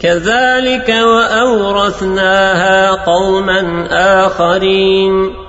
كذلك وأورثناها قوما آخرين.